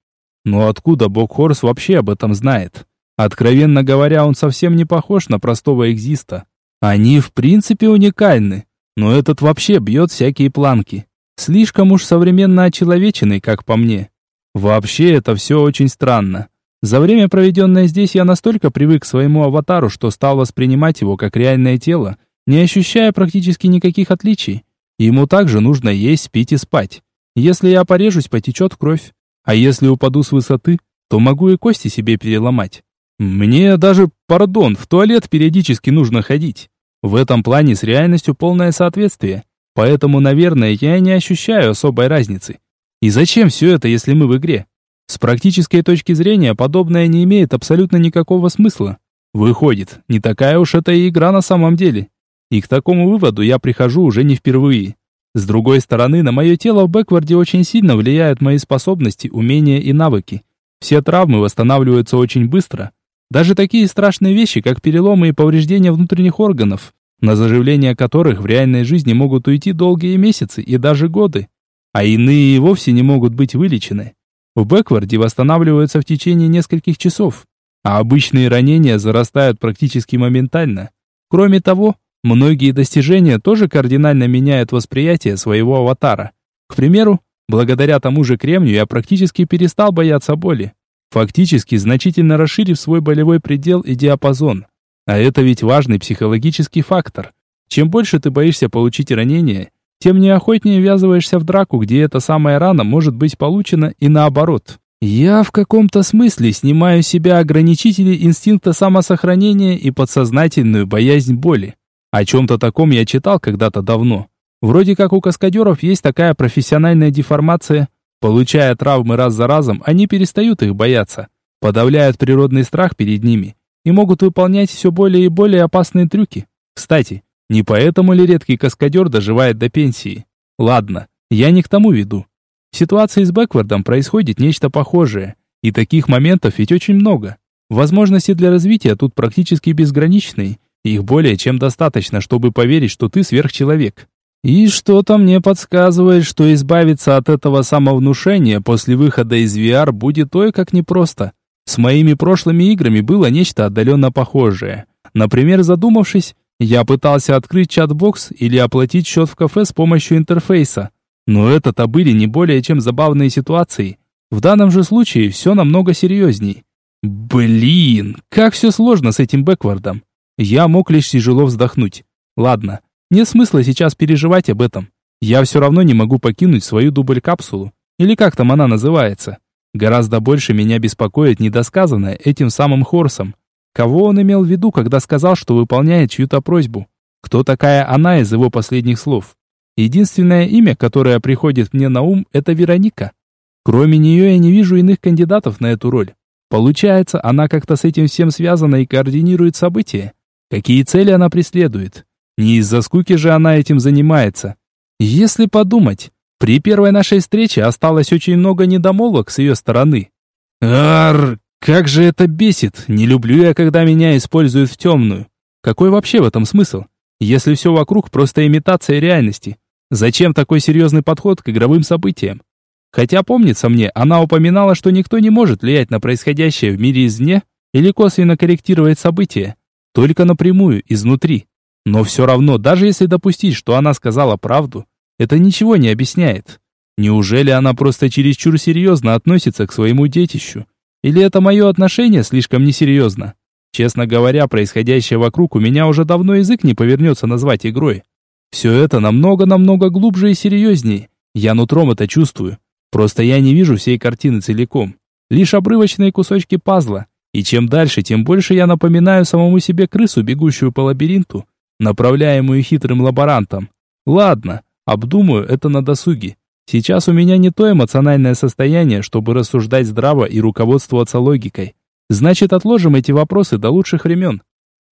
Но откуда Бог Хорс вообще об этом знает? Откровенно говоря, он совсем не похож на простого экзиста. Они в принципе уникальны, но этот вообще бьет всякие планки. Слишком уж современно очеловеченный, как по мне. Вообще это все очень странно. За время, проведенное здесь, я настолько привык к своему аватару, что стал воспринимать его как реальное тело, не ощущая практически никаких отличий. Ему также нужно есть, пить и спать. Если я порежусь, потечет кровь. А если упаду с высоты, то могу и кости себе переломать. Мне даже, пардон, в туалет периодически нужно ходить. В этом плане с реальностью полное соответствие. Поэтому, наверное, я не ощущаю особой разницы. И зачем все это, если мы в игре? С практической точки зрения, подобное не имеет абсолютно никакого смысла. Выходит, не такая уж это и игра на самом деле. И к такому выводу я прихожу уже не впервые. С другой стороны, на мое тело в бэкварде очень сильно влияют мои способности, умения и навыки. Все травмы восстанавливаются очень быстро. Даже такие страшные вещи, как переломы и повреждения внутренних органов, на заживление которых в реальной жизни могут уйти долгие месяцы и даже годы, а иные и вовсе не могут быть вылечены. В бэкварде восстанавливаются в течение нескольких часов, а обычные ранения зарастают практически моментально. Кроме того, многие достижения тоже кардинально меняют восприятие своего аватара. К примеру, благодаря тому же кремнию я практически перестал бояться боли, фактически значительно расширив свой болевой предел и диапазон. А это ведь важный психологический фактор. Чем больше ты боишься получить ранение, тем неохотнее ввязываешься в драку, где эта самая рана может быть получена и наоборот. Я в каком-то смысле снимаю с себя ограничители инстинкта самосохранения и подсознательную боязнь боли. О чем-то таком я читал когда-то давно. Вроде как у каскадеров есть такая профессиональная деформация. Получая травмы раз за разом, они перестают их бояться, подавляют природный страх перед ними и могут выполнять все более и более опасные трюки. Кстати, не поэтому ли редкий каскадер доживает до пенсии? Ладно, я не к тому веду. В ситуации с бэквардом происходит нечто похожее, и таких моментов ведь очень много. Возможности для развития тут практически безграничные, их более чем достаточно, чтобы поверить, что ты сверхчеловек. И что-то мне подсказывает, что избавиться от этого самовнушения после выхода из VR будет ой как непросто. С моими прошлыми играми было нечто отдаленно похожее. Например, задумавшись, я пытался открыть чат-бокс или оплатить счет в кафе с помощью интерфейса. Но это-то были не более чем забавные ситуации. В данном же случае все намного серьезней. Блин, как все сложно с этим бэквардом. Я мог лишь тяжело вздохнуть. Ладно, нет смысла сейчас переживать об этом. Я все равно не могу покинуть свою дубль-капсулу. Или как там она называется. Гораздо больше меня беспокоит недосказанное этим самым Хорсом. Кого он имел в виду, когда сказал, что выполняет чью-то просьбу? Кто такая она из его последних слов? Единственное имя, которое приходит мне на ум, это Вероника. Кроме нее я не вижу иных кандидатов на эту роль. Получается, она как-то с этим всем связана и координирует события. Какие цели она преследует? Не из-за скуки же она этим занимается. Если подумать, при первой нашей встрече осталось очень много недомолвок с ее стороны. Ар, как же это бесит! Не люблю я, когда меня используют в темную. Какой вообще в этом смысл? Если все вокруг просто имитация реальности. Зачем такой серьезный подход к игровым событиям? Хотя, помнится мне, она упоминала, что никто не может влиять на происходящее в мире извне или косвенно корректировать события, только напрямую, изнутри. Но все равно, даже если допустить, что она сказала правду, это ничего не объясняет. Неужели она просто чересчур серьезно относится к своему детищу? Или это мое отношение слишком несерьезно? Честно говоря, происходящее вокруг у меня уже давно язык не повернется назвать игрой. Все это намного-намного глубже и серьезнее. Я нутром это чувствую. Просто я не вижу всей картины целиком. Лишь обрывочные кусочки пазла. И чем дальше, тем больше я напоминаю самому себе крысу, бегущую по лабиринту, направляемую хитрым лаборантом. Ладно, обдумаю это на досуге. Сейчас у меня не то эмоциональное состояние, чтобы рассуждать здраво и руководствоваться логикой. Значит, отложим эти вопросы до лучших времен.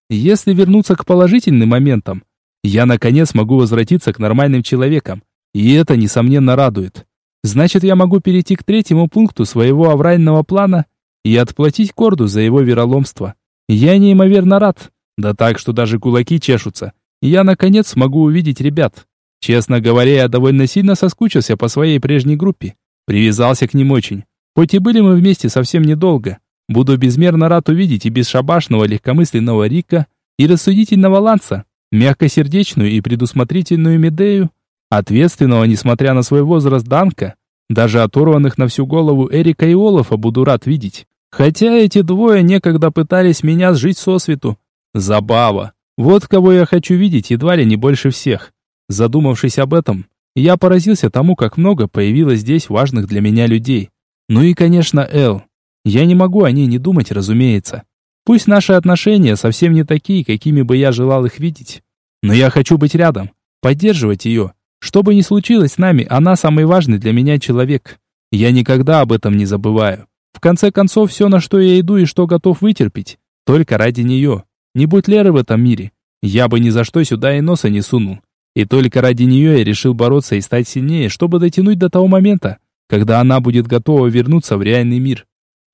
Если вернуться к положительным моментам, я наконец могу возвратиться к нормальным человекам, и это несомненно радует. Значит, я могу перейти к третьему пункту своего аврального плана и отплатить Корду за его вероломство. Я неимоверно рад, да так, что даже кулаки чешутся. Я наконец смогу увидеть ребят. Честно говоря, я довольно сильно соскучился по своей прежней группе. Привязался к ним очень. Хоть и были мы вместе совсем недолго. Буду безмерно рад увидеть и бесшабашного легкомысленного Рика, и рассудительного Ланса, мягкосердечную и предусмотрительную Медею, ответственного, несмотря на свой возраст, Данка, даже оторванных на всю голову Эрика и Олафа буду рад видеть. Хотя эти двое некогда пытались меня сжить сосвету. Забава. Вот кого я хочу видеть едва ли не больше всех. Задумавшись об этом, я поразился тому, как много появилось здесь важных для меня людей. Ну и, конечно, Эл. Я не могу о ней не думать, разумеется. Пусть наши отношения совсем не такие, какими бы я желал их видеть. Но я хочу быть рядом, поддерживать ее. Что бы ни случилось с нами, она самый важный для меня человек. Я никогда об этом не забываю. В конце концов, все, на что я иду и что готов вытерпеть, только ради нее. Не будь Леры в этом мире, я бы ни за что сюда и носа не сунул. И только ради нее я решил бороться и стать сильнее, чтобы дотянуть до того момента, когда она будет готова вернуться в реальный мир.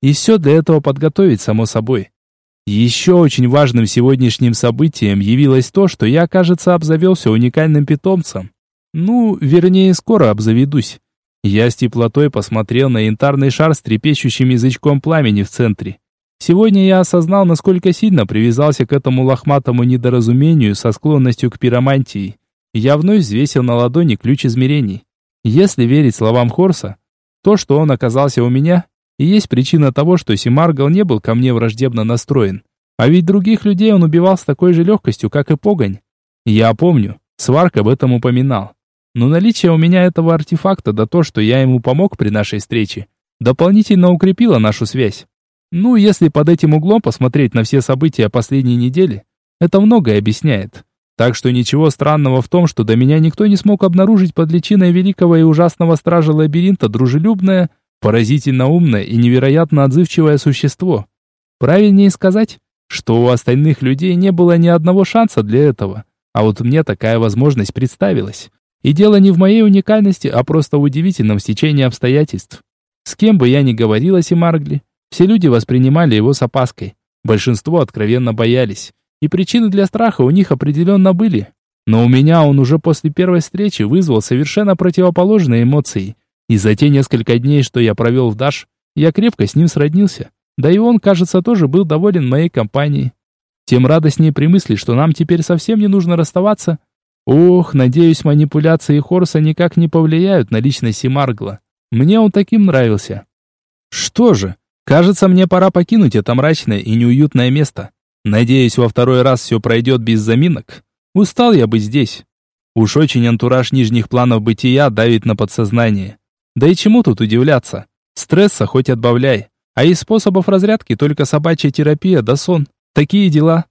И все для этого подготовить, само собой. Еще очень важным сегодняшним событием явилось то, что я, кажется, обзавелся уникальным питомцем. Ну, вернее, скоро обзаведусь. Я с теплотой посмотрел на янтарный шар с трепещущим язычком пламени в центре. Сегодня я осознал, насколько сильно привязался к этому лохматому недоразумению со склонностью к пиромантии. Я вновь взвесил на ладони ключ измерений. Если верить словам Хорса, то, что он оказался у меня, и есть причина того, что Симаргал не был ко мне враждебно настроен. А ведь других людей он убивал с такой же легкостью, как и погонь. Я помню, Сварк об этом упоминал. Но наличие у меня этого артефакта, да то, что я ему помог при нашей встрече, дополнительно укрепило нашу связь. Ну, если под этим углом посмотреть на все события последней недели, это многое объясняет. Так что ничего странного в том, что до меня никто не смог обнаружить под личиной великого и ужасного стража лабиринта дружелюбное, Поразительно умное и невероятно отзывчивое существо. Правильнее сказать, что у остальных людей не было ни одного шанса для этого, а вот мне такая возможность представилась. И дело не в моей уникальности, а просто в удивительном стечении обстоятельств. С кем бы я ни говорил о Симаргли, все люди воспринимали его с опаской. Большинство откровенно боялись. И причины для страха у них определенно были. Но у меня он уже после первой встречи вызвал совершенно противоположные эмоции – и за те несколько дней, что я провел в Даш, я крепко с ним сроднился. Да и он, кажется, тоже был доволен моей компанией. Тем радостнее при мысли, что нам теперь совсем не нужно расставаться. Ох, надеюсь, манипуляции Хорса никак не повлияют на личность Симаргла. Мне он таким нравился. Что же, кажется, мне пора покинуть это мрачное и неуютное место. Надеюсь, во второй раз все пройдет без заминок. Устал я быть здесь. Уж очень антураж нижних планов бытия давит на подсознание. Да и чему тут удивляться? Стресса хоть отбавляй. А из способов разрядки только собачья терапия да сон. Такие дела.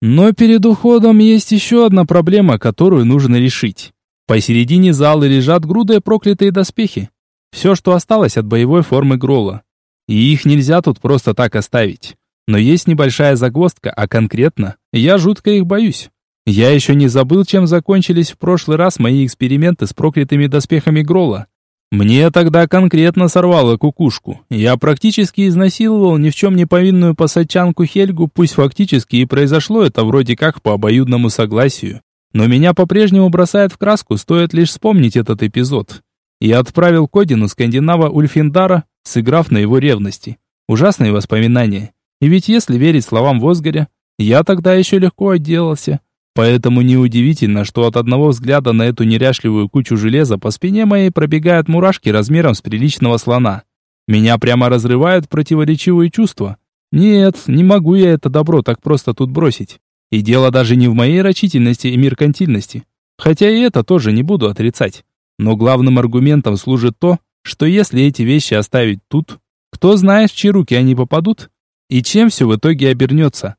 Но перед уходом есть еще одна проблема, которую нужно решить. Посередине зала лежат грудые проклятые доспехи. Все, что осталось от боевой формы Грола. И их нельзя тут просто так оставить. Но есть небольшая загвоздка, а конкретно, я жутко их боюсь. Я еще не забыл, чем закончились в прошлый раз мои эксперименты с проклятыми доспехами Грола. Мне тогда конкретно сорвало кукушку. Я практически изнасиловал ни в чем не повинную пассатчанку Хельгу, пусть фактически и произошло это вроде как по обоюдному согласию. Но меня по-прежнему бросает в краску, стоит лишь вспомнить этот эпизод. Я отправил Кодину скандинава Ульфиндара, сыграв на его ревности. Ужасные воспоминания. И ведь если верить словам Возгоря, я тогда еще легко отделался. Поэтому неудивительно, что от одного взгляда на эту неряшливую кучу железа по спине моей пробегают мурашки размером с приличного слона. Меня прямо разрывают противоречивые чувства. Нет, не могу я это добро так просто тут бросить. И дело даже не в моей рачительности и меркантильности. Хотя и это тоже не буду отрицать. Но главным аргументом служит то, что если эти вещи оставить тут, кто знает, в чьи руки они попадут, и чем все в итоге обернется.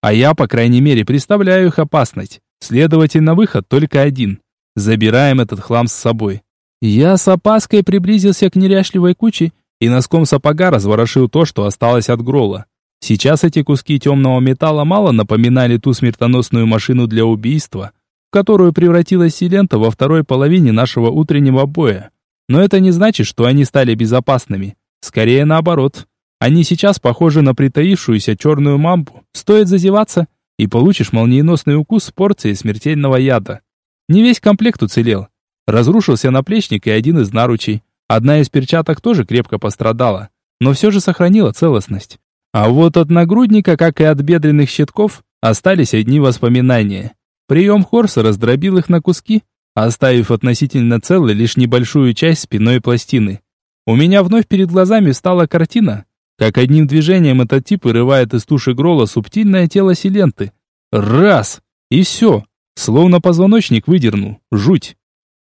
А я, по крайней мере, представляю их опасность. Следовательно, выход только один. Забираем этот хлам с собой. Я с опаской приблизился к неряшливой куче и носком сапога разворошил то, что осталось от грола. Сейчас эти куски темного металла мало напоминали ту смертоносную машину для убийства, в которую превратилась Силента во второй половине нашего утреннего боя. Но это не значит, что они стали безопасными. Скорее наоборот. Они сейчас похожи на притаившуюся черную мамбу. Стоит зазеваться, и получишь молниеносный укус с порцией смертельного яда. Не весь комплект уцелел. Разрушился наплечник и один из наручей. Одна из перчаток тоже крепко пострадала, но все же сохранила целостность. А вот от нагрудника, как и от бедренных щитков, остались одни воспоминания. Прием Хорса раздробил их на куски, оставив относительно целой лишь небольшую часть спиной пластины. У меня вновь перед глазами стала картина, как одним движением этот тип вырывает из туши Грола субтильное тело Силенты. Раз! И все. Словно позвоночник выдернул. Жуть.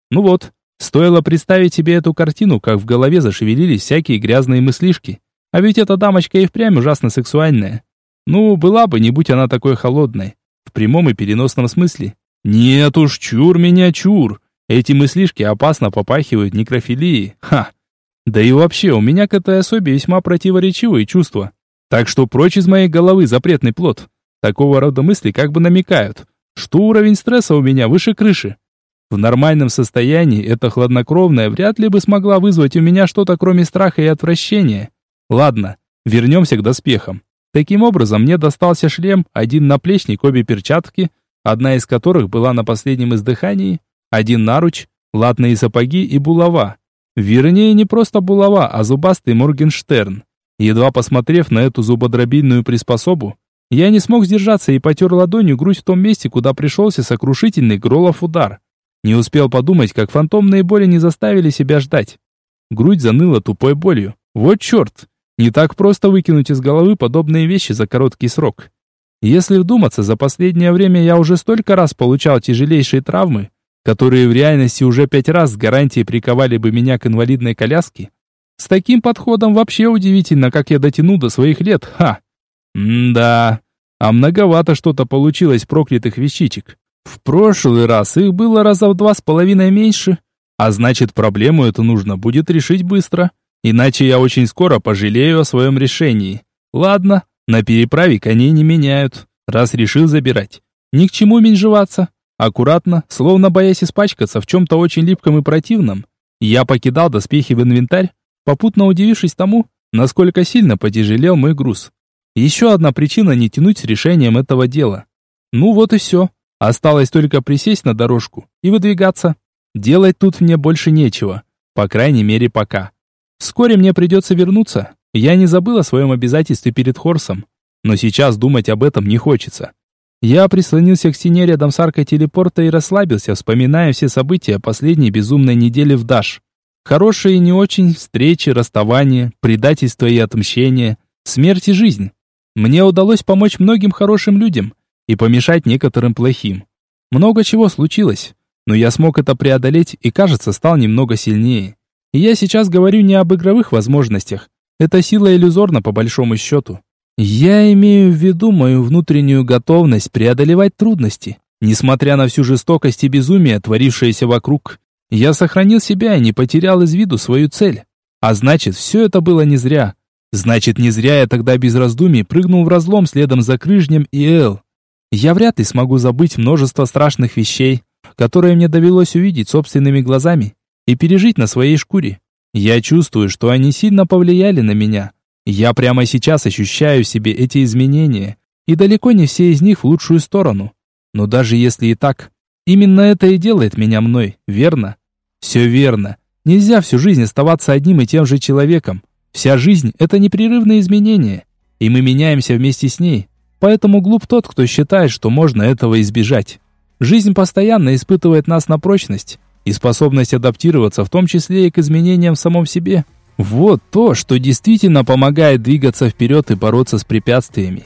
Ну вот, стоило представить себе эту картину, как в голове зашевелились всякие грязные мыслишки. А ведь эта дамочка и впрямь ужасно сексуальная. Ну, была бы, не будь она такой холодной. В прямом и переносном смысле. Нет уж, чур меня, чур. Эти мыслишки опасно попахивают некрофилией. Ха! Да и вообще, у меня к этой особе весьма противоречивые чувства. Так что прочь из моей головы запретный плод. Такого рода мысли как бы намекают, что уровень стресса у меня выше крыши. В нормальном состоянии эта хладнокровная вряд ли бы смогла вызвать у меня что-то кроме страха и отвращения. Ладно, вернемся к доспехам. Таким образом, мне достался шлем, один наплечник, обе перчатки, одна из которых была на последнем издыхании, один наруч, латные сапоги и булава. Вернее, не просто булава, а зубастый Моргенштерн. Едва посмотрев на эту зубодробильную приспособу, я не смог сдержаться и потер ладонью грудь в том месте, куда пришелся сокрушительный Гролов удар. Не успел подумать, как фантомные боли не заставили себя ждать. Грудь заныла тупой болью. Вот черт! Не так просто выкинуть из головы подобные вещи за короткий срок. Если вдуматься, за последнее время я уже столько раз получал тяжелейшие травмы, которые в реальности уже пять раз с гарантией приковали бы меня к инвалидной коляске, с таким подходом вообще удивительно, как я дотяну до своих лет, ха! М-да, а многовато что-то получилось проклятых вещичек. В прошлый раз их было раза в два с половиной меньше, а значит проблему эту нужно будет решить быстро, иначе я очень скоро пожалею о своем решении. Ладно, на переправе коней не меняют, раз решил забирать. Ни к чему меньжеваться. Аккуратно, словно боясь испачкаться в чем-то очень липком и противном, я покидал доспехи в инвентарь, попутно удивившись тому, насколько сильно потяжелел мой груз. Еще одна причина не тянуть с решением этого дела. Ну вот и все. Осталось только присесть на дорожку и выдвигаться. Делать тут мне больше нечего. По крайней мере, пока. Вскоре мне придется вернуться. Я не забыл о своем обязательстве перед Хорсом. Но сейчас думать об этом не хочется. Я прислонился к стене рядом с аркой телепорта и расслабился, вспоминая все события последней безумной недели в Даш. Хорошие и не очень, встречи, расставания, предательство и отмщение, смерть и жизнь. Мне удалось помочь многим хорошим людям и помешать некоторым плохим. Много чего случилось, но я смог это преодолеть и, кажется, стал немного сильнее. И я сейчас говорю не об игровых возможностях. Эта сила иллюзорна по большому счету. Я имею в виду мою внутреннюю готовность преодолевать трудности. Несмотря на всю жестокость и безумие, творившееся вокруг, я сохранил себя и не потерял из виду свою цель. А значит, все это было не зря. Значит, не зря я тогда без раздумий прыгнул в разлом следом за Крыжнем и Эл. Я вряд ли смогу забыть множество страшных вещей, которые мне довелось увидеть собственными глазами и пережить на своей шкуре. Я чувствую, что они сильно повлияли на меня. Я прямо сейчас ощущаю в себе эти изменения, и далеко не все из них в лучшую сторону. Но даже если и так, именно это и делает меня мной, верно? Все верно. Нельзя всю жизнь оставаться одним и тем же человеком. Вся жизнь – это непрерывные изменения, и мы меняемся вместе с ней. Поэтому глуп тот, кто считает, что можно этого избежать. Жизнь постоянно испытывает нас на прочность и способность адаптироваться, в том числе и к изменениям в самом себе. Вот то, что действительно помогает двигаться вперед и бороться с препятствиями.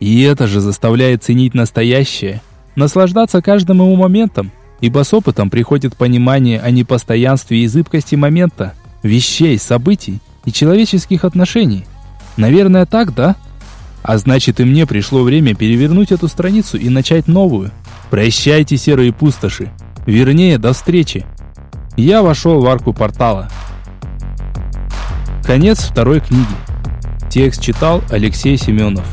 И это же заставляет ценить настоящее, наслаждаться каждым его моментом, ибо с опытом приходит понимание о непостоянстве и зыбкости момента, вещей, событий и человеческих отношений. Наверное, так, да? А значит, и мне пришло время перевернуть эту страницу и начать новую. Прощайте, серые пустоши. Вернее, до встречи. Я вошел в арку портала. Конец второй книги. Текст читал Алексей Семенов.